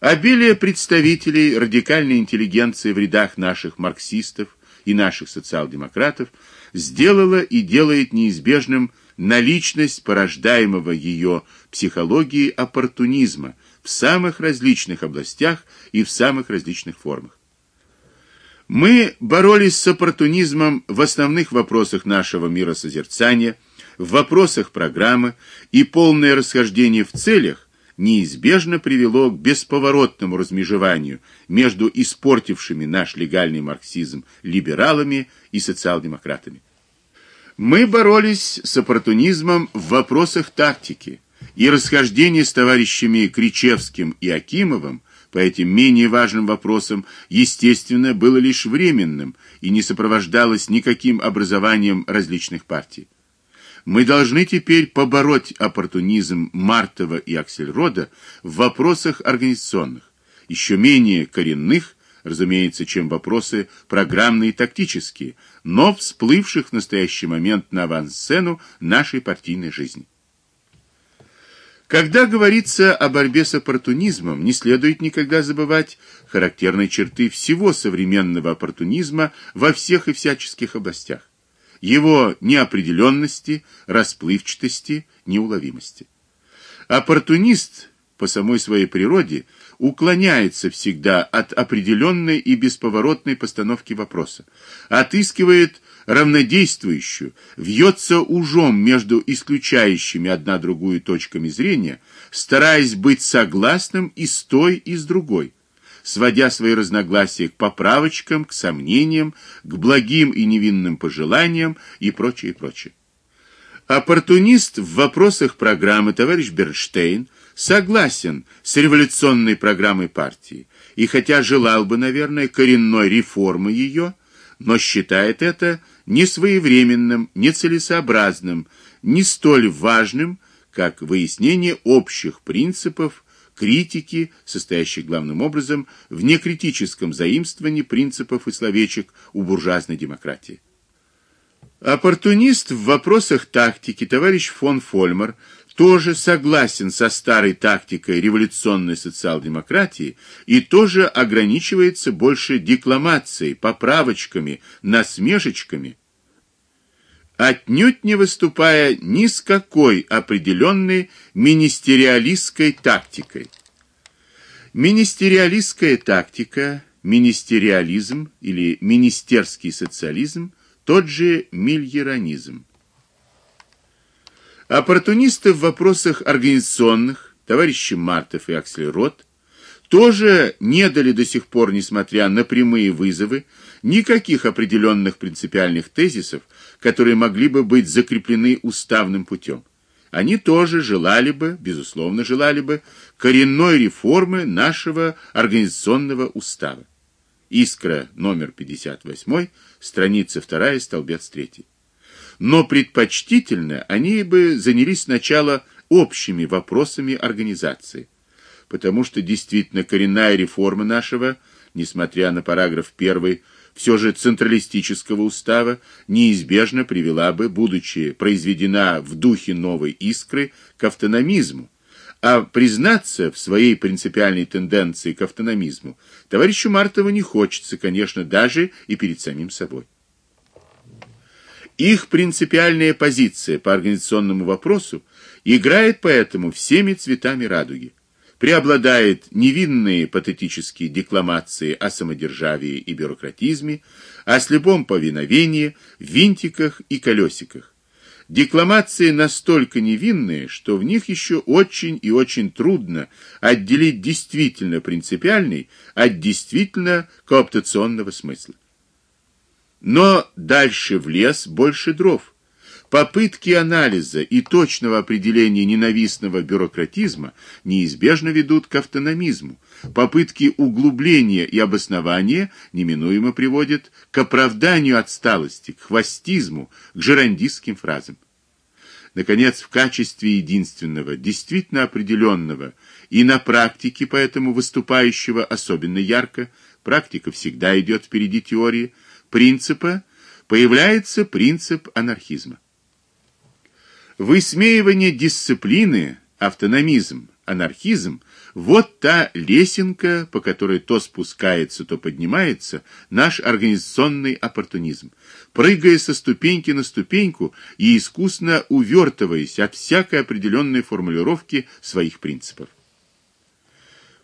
Обилие представителей радикальной интеллигенции в рядах наших марксистов и наших социал-демократов сделало и делает неизбежным наличность порождаемого ее психологии оппортунизма в самых различных областях и в самых различных формах. Мы боролись с оппортунизмом в основных вопросах нашего миросозерцания, в вопросах программы, и полное расхождение в целях неизбежно привело к бесповоротному размежеванию между испортившими наш легальный марксизм либералами и социал-демократами. Мы боролись с оппортунизмом в вопросах тактики, и расхождение с товарищами Кричевским и Акимовым по этим менее важным вопросам, естественно, было лишь временным и не сопровождалось никаким образованием различных партий. Мы должны теперь побороть оппортунизм Мартова и Аксельрода в вопросах организационных, еще менее коренных, разумеется, чем вопросы программные и тактические, но всплывших в настоящий момент на авансцену нашей партийной жизни. Когда говорится о борьбе с оппортунизмом, не следует никогда забывать характерные черты всего современного оппортунизма во всех и всяческих областях его неопределенности, расплывчатости, неуловимости. Оппортунист по самой своей природе уклоняется всегда от определенной и бесповоротной постановки вопроса, отыскивает равнодействующую, вьется ужом между исключающими одна другую точками зрения, стараясь быть согласным и с той, и с другой сводя свои разногласия к поправочкам, к сомнениям, к благим и невинным пожеланиям и прочее, прочее. Оппортунист в вопросах программы товарищ Бернштейн согласен с революционной программой партии и хотя желал бы, наверное, коренной реформы ее, но считает это не своевременным, не целесообразным, не столь важным, как выяснение общих принципов критики, состоящей главным образом в некритическом заимствовании принципов и словечек у буржуазной демократии. Оппортунист в вопросах тактики товарищ фон Фольмер тоже согласен со старой тактикой революционной социал-демократии и тоже ограничивается больше декламацией, поправочками, насмешечками, отнюдь не выступая ни с какой определенной министериалистской тактикой. Министериалистская тактика, министериализм или министерский социализм тот же мильеранизм. Оппортунисты в вопросах организационных, товарищи Мартов и Аксельрод, тоже не дали до сих пор, несмотря на прямые вызовы, никаких определенных принципиальных тезисов, которые могли бы быть закреплены уставным путем. Они тоже желали бы, безусловно, желали бы коренной реформы нашего организационного устава. Искра номер 58, страница 2, столбец 3. Но предпочтительно они бы занялись сначала общими вопросами организации, потому что действительно коренная реформа нашего, несмотря на параграф 1 все же централистического устава неизбежно привела бы, будучи произведена в духе новой искры, к автономизму. А признаться в своей принципиальной тенденции к автономизму товарищу Мартову не хочется, конечно, даже и перед самим собой. Их принципиальная позиция по организационному вопросу играет поэтому всеми цветами радуги преобладает невинные патетические декламации о самодержавии и бюрократизме, о слепом повиновении, винтиках и колесиках. Декламации настолько невинные, что в них еще очень и очень трудно отделить действительно принципиальный от действительно кооптационного смысла. Но дальше в лес больше дров. Попытки анализа и точного определения ненавистного бюрократизма неизбежно ведут к автономизму. Попытки углубления и обоснования неминуемо приводят к оправданию отсталости, к хвостизму, к жерандистским фразам. Наконец, в качестве единственного, действительно определенного и на практике поэтому выступающего особенно ярко, практика всегда идет впереди теории, принципа, появляется принцип анархизма. Высмеивание дисциплины, автономизм, анархизм вот та лесенка, по которой то спускается, то поднимается наш организационный оппортунизм, прыгая со ступеньки на ступеньку и искусно увертываясь от всякой определенной формулировки своих принципов.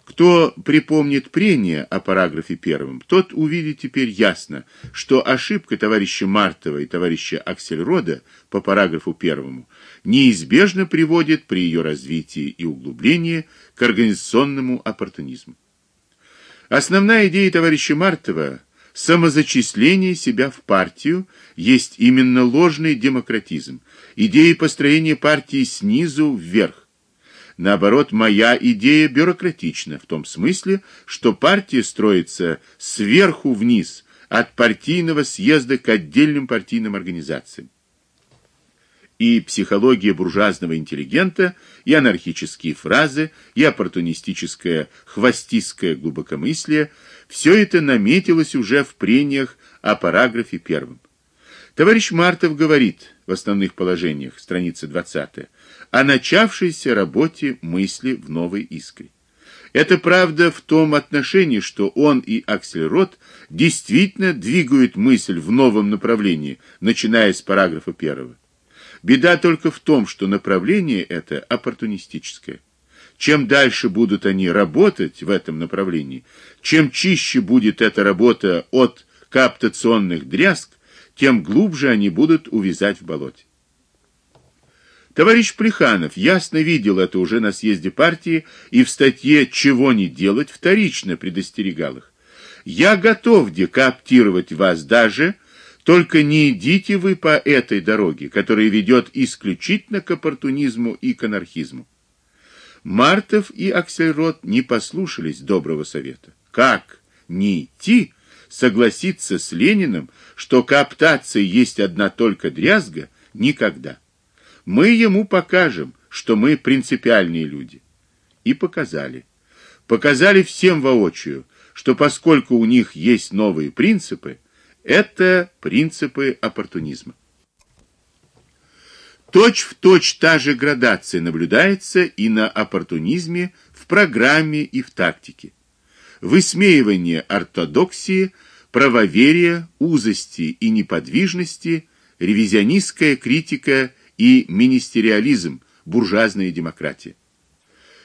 Кто припомнит прения о параграфе первом, тот увидит теперь ясно, что ошибка товарища Мартова и товарища Аксельрода по параграфу первому неизбежно приводит при ее развитии и углублении к организационному оппортунизму. Основная идея товарища Мартова самозачисление себя в партию есть именно ложный демократизм, идея построения партии снизу вверх Наоборот, моя идея бюрократична в том смысле, что партия строится сверху вниз, от партийного съезда к отдельным партийным организациям. И психология буржуазного интеллигента, и анархические фразы, и оппортунистическое хвостистское глубокомыслие все это наметилось уже в прениях о параграфе первом. Товарищ Мартов говорит в основных положениях, страница 20 о начавшейся работе мысли в новой искре. Это правда в том отношении, что он и Аксельрод действительно двигают мысль в новом направлении, начиная с параграфа первого. Беда только в том, что направление это оппортунистическое. Чем дальше будут они работать в этом направлении, чем чище будет эта работа от каптационных дрязг, тем глубже они будут увязать в болоте. Товарищ Плеханов ясно видел это уже на съезде партии и в статье «Чего не делать» вторично предостерегал их. «Я готов декаптировать вас даже, только не идите вы по этой дороге, которая ведет исключительно к оппортунизму и к анархизму». Мартов и Аксельрод не послушались доброго совета. Как не идти, согласиться с Лениным, что кооптация есть одна только дрязга, никогда. Мы ему покажем, что мы принципиальные люди. И показали. Показали всем воочию, что поскольку у них есть новые принципы, это принципы оппортунизма. Точь в точь та же градация наблюдается и на оппортунизме в программе и в тактике. Высмеивание ортодоксии, правоверия, узости и неподвижности, ревизионистская критика и министериализм, буржуазная демократия.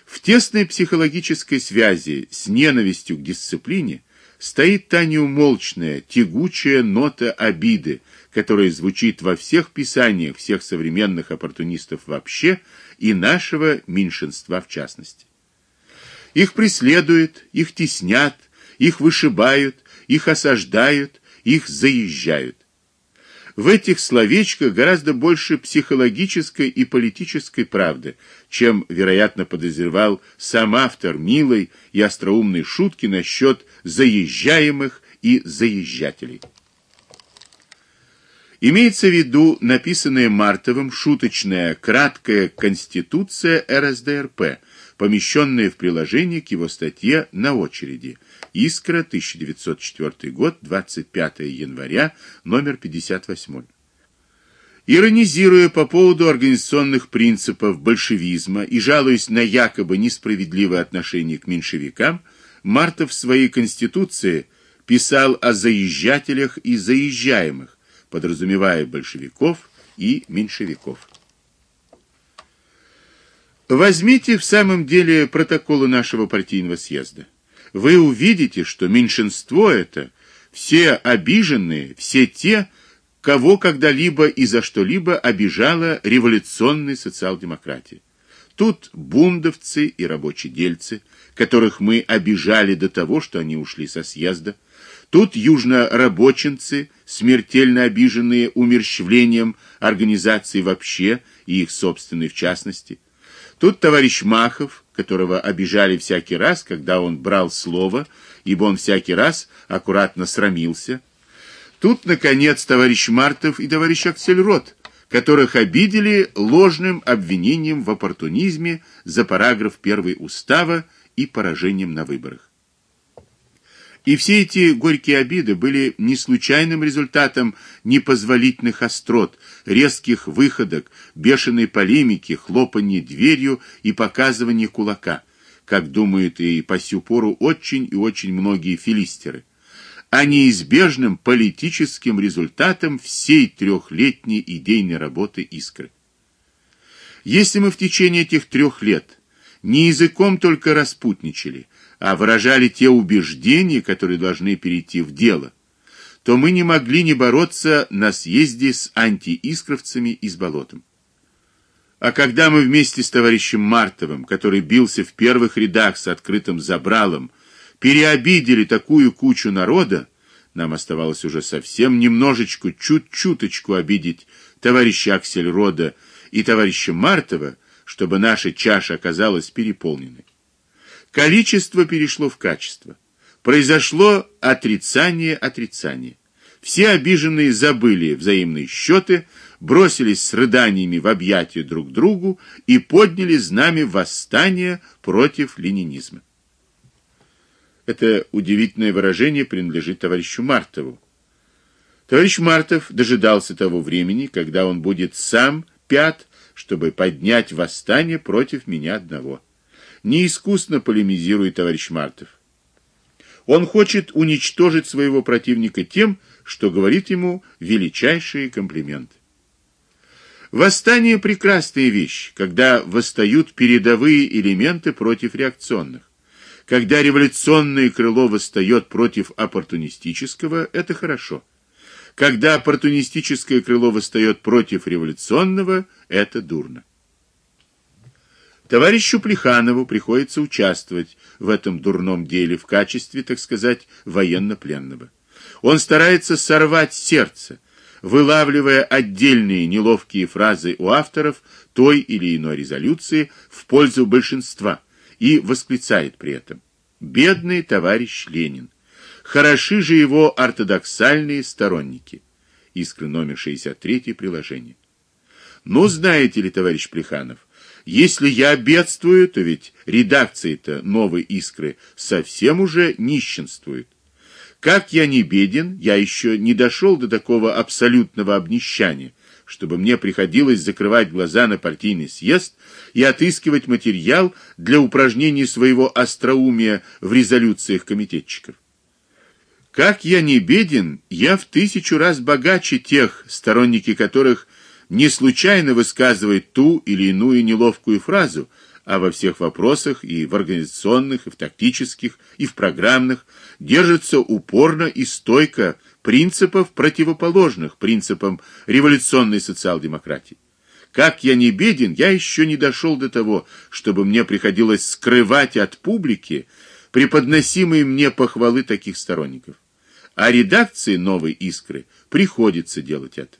В тесной психологической связи с ненавистью к дисциплине стоит та неумолчная, тягучая нота обиды, которая звучит во всех писаниях всех современных оппортунистов вообще и нашего меньшинства в частности. Их преследуют, их теснят, их вышибают, их осаждают, их заезжают. В этих словечках гораздо больше психологической и политической правды, чем, вероятно, подозревал сам автор милой и остроумной шутки насчет заезжаемых и заезжателей. Имеется в виду написанная Мартовым шуточная краткая конституция РСДРП, помещенная в приложение к его статье на очереди – Искра, 1904 год, 25 января, номер 58. Иронизируя по поводу организационных принципов большевизма и жалуясь на якобы несправедливое отношение к меньшевикам, Мартов в своей конституции писал о заезжателях и заезжаемых, подразумевая большевиков и меньшевиков. Возьмите в самом деле протоколы нашего партийного съезда вы увидите, что меньшинство это все обиженные, все те, кого когда-либо и за что-либо обижала революционная социал-демократия. Тут бундовцы и рабочие-дельцы, которых мы обижали до того, что они ушли со съезда. Тут южно-рабочинцы, смертельно обиженные умерщвлением организации вообще и их собственной в частности. Тут товарищ Махов, которого обижали всякий раз, когда он брал слово, ибо он всякий раз аккуратно срамился. Тут наконец товарищ Мартов и товарищ Аксельрод, которых обидели ложным обвинением в оппортунизме за параграф 1 устава и поражением на выборах. И все эти горькие обиды были не случайным результатом непозволительных острот, резких выходок, бешеной полемики, хлопанья дверью и показывания кулака, как думают и по сю пору очень и очень многие филистеры, а неизбежным политическим результатом всей трехлетней идейной работы Искры. Если мы в течение этих трех лет не языком только распутничали, а выражали те убеждения, которые должны перейти в дело, то мы не могли не бороться на съезде с антиискровцами и с болотом. А когда мы вместе с товарищем Мартовым, который бился в первых рядах с открытым забралом, переобидели такую кучу народа, нам оставалось уже совсем немножечко, чуть-чуточку обидеть товарища Аксельрода и товарища Мартова, чтобы наша чаша оказалась переполненной. Количество перешло в качество. Произошло отрицание отрицания. Все обиженные забыли взаимные счеты, бросились с рыданиями в объятия друг другу и подняли знамя восстания против ленинизма. Это удивительное выражение принадлежит товарищу Мартову. Товарищ Мартов дожидался того времени, когда он будет сам пят, чтобы поднять восстание против меня одного неискусно полемизирует товарищ Мартов. Он хочет уничтожить своего противника тем, что говорит ему величайшие комплименты. Восстание прекрасная вещь, когда восстают передовые элементы против реакционных. Когда революционное крыло восстает против оппортунистического это хорошо. Когда оппортунистическое крыло восстает против революционного это дурно. Товарищу Плеханову приходится участвовать в этом дурном деле в качестве, так сказать, военнопленного. Он старается сорвать сердце, вылавливая отдельные неловкие фразы у авторов той или иной резолюции в пользу большинства и восклицает при этом: "Бедный товарищ Ленин! Хороши же его ортодоксальные сторонники". Искра номер 63 приложение. Ну, знаете ли, товарищ Плеханов, если я бедствую, то ведь редакция-то Новой Искры совсем уже нищенствует. Как я не беден, я еще не дошел до такого абсолютного обнищания, чтобы мне приходилось закрывать глаза на партийный съезд и отыскивать материал для упражнений своего остроумия в резолюциях комитетчиков. Как я не беден, я в тысячу раз богаче тех, сторонники которых не случайно высказывает ту или иную неловкую фразу, а во всех вопросах и в организационных, и в тактических, и в программных держится упорно и стойко принципов противоположных принципам революционной социал-демократии. Как я не беден, я еще не дошел до того, чтобы мне приходилось скрывать от публики преподносимые мне похвалы таких сторонников. А редакции Новой Искры приходится делать это.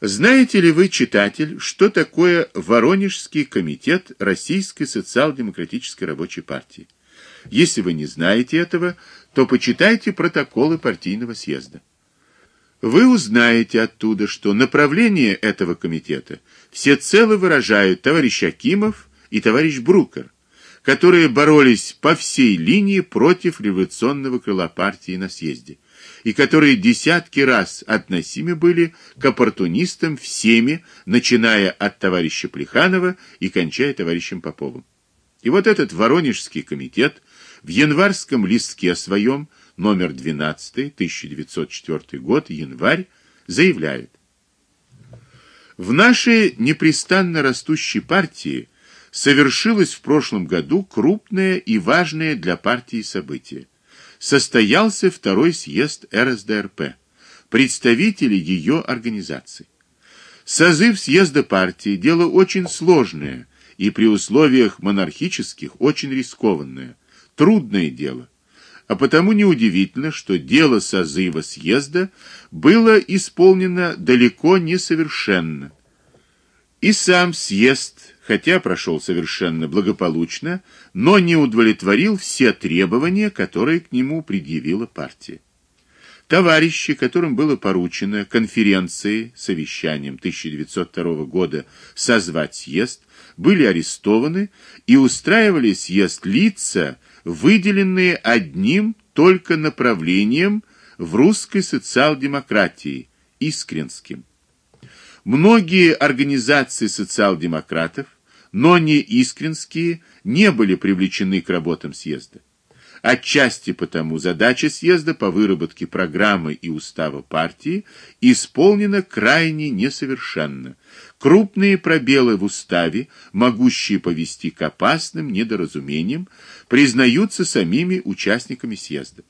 Знаете ли вы, читатель, что такое Воронежский комитет Российской социал-демократической рабочей партии? Если вы не знаете этого, то почитайте протоколы партийного съезда. Вы узнаете оттуда, что направление этого комитета всецело выражают товарищ Акимов и товарищ Брукер, которые боролись по всей линии против революционного крыла партии на съезде и которые десятки раз относимы были к оппортунистам всеми, начиная от товарища Плеханова и кончая товарищем Поповым. И вот этот Воронежский комитет в январском листке своем номер 12, 1904 год, январь, заявляет: В нашей непрестанно растущей партии совершилось в прошлом году крупное и важное для партии событие состоялся второй съезд РСДРП, представители ее организаций. Созыв съезда партии дело очень сложное и при условиях монархических очень рискованное, трудное дело. А потому неудивительно, что дело созыва съезда было исполнено далеко не совершенно. И сам съезд хотя прошел совершенно благополучно, но не удовлетворил все требования, которые к нему предъявила партия. Товарищи, которым было поручено конференцией, совещанием 1902 года созвать съезд, были арестованы и устраивали съезд лица, выделенные одним только направлением в русской социал-демократии искренским. Многие организации социал-демократов, но не искренские, не были привлечены к работам съезда. Отчасти потому задача съезда по выработке программы и устава партии исполнена крайне несовершенно. Крупные пробелы в уставе, могущие повести к опасным недоразумениям, признаются самими участниками съезда.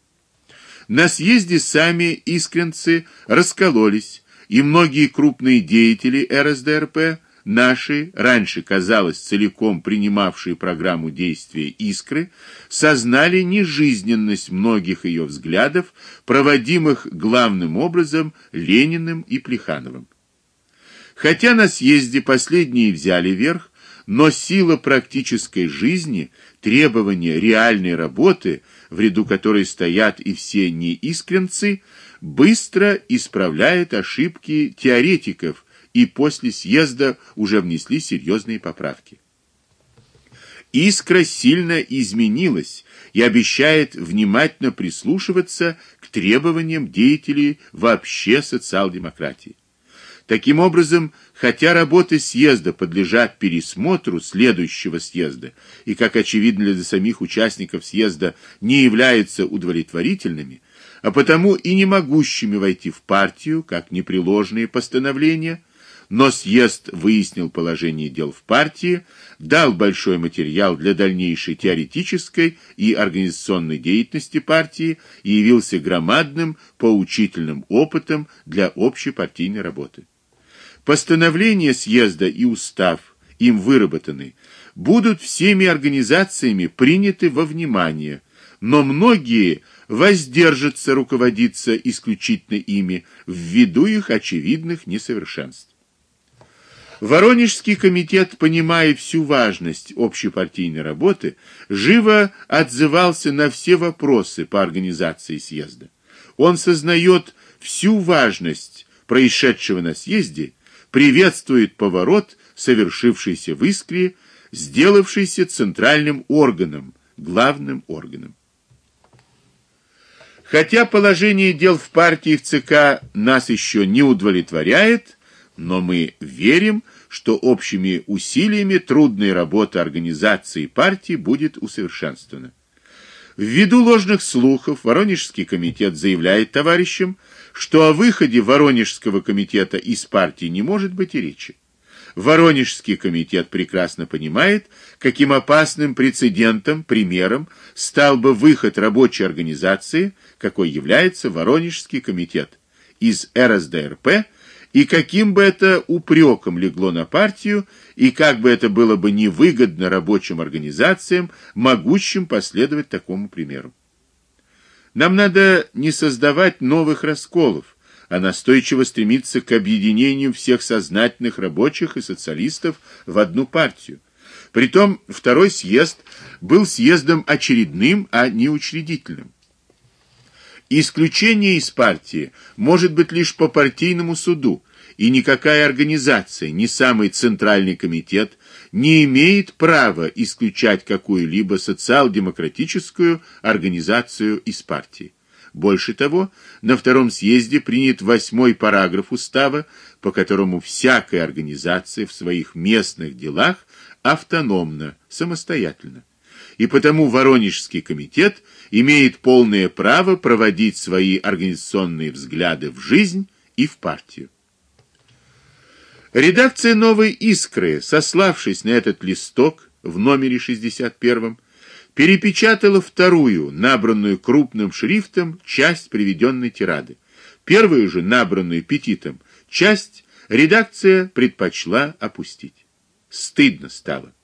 На съезде сами искренцы раскололись, и многие крупные деятели РСДРП Наши, раньше, казалось, целиком принимавшие программу действия Искры, сознали нежизненность многих ее взглядов, проводимых главным образом Лениным и Плехановым. Хотя на съезде последние взяли верх, но сила практической жизни, требования реальной работы, в ряду которой стоят и все неискренцы, быстро исправляет ошибки теоретиков, и после съезда уже внесли серьезные поправки. Искра сильно изменилась и обещает внимательно прислушиваться к требованиям деятелей вообще социал-демократии. Таким образом, хотя работы съезда подлежат пересмотру следующего съезда и, как очевидно для самих участников съезда, не являются удовлетворительными, а потому и не могущими войти в партию, как непреложные постановления, но съезд выяснил положение дел в партии, дал большой материал для дальнейшей теоретической и организационной деятельности партии и явился громадным поучительным опытом для общепартийной работы. Постановления съезда и устав, им выработаны, будут всеми организациями приняты во внимание, но многие воздержатся руководиться исключительно ими ввиду их очевидных несовершенств. Воронежский комитет, понимая всю важность общепартийной работы, живо отзывался на все вопросы по организации съезда. Он сознает всю важность происшедшего на съезде, приветствует поворот, совершившийся в Искре, сделавшийся центральным органом, главным органом. Хотя положение дел в партии в ЦК нас еще не удовлетворяет, но мы верим, что общими усилиями трудная работа организации партии будет усовершенствована. Ввиду ложных слухов Воронежский комитет заявляет товарищам, что о выходе Воронежского комитета из партии не может быть и речи. Воронежский комитет прекрасно понимает, каким опасным прецедентом, примером стал бы выход рабочей организации, какой является Воронежский комитет из РСДРП и каким бы это упреком легло на партию, и как бы это было бы невыгодно рабочим организациям, могущим последовать такому примеру. Нам надо не создавать новых расколов, а настойчиво стремиться к объединению всех сознательных рабочих и социалистов в одну партию. Притом второй съезд был съездом очередным, а не учредительным. Исключение из партии может быть лишь по партийному суду, и никакая организация, ни самый центральный комитет не имеет права исключать какую-либо социал-демократическую организацию из партии. Больше того, на втором съезде принят восьмой параграф устава, по которому всякая организация в своих местных делах автономна, самостоятельна и потому Воронежский комитет имеет полное право проводить свои организационные взгляды в жизнь и в партию. Редакция Новой Искры, сославшись на этот листок в номере 61, перепечатала вторую, набранную крупным шрифтом, часть приведенной тирады. Первую же, набранную петитом, часть редакция предпочла опустить. Стыдно стало.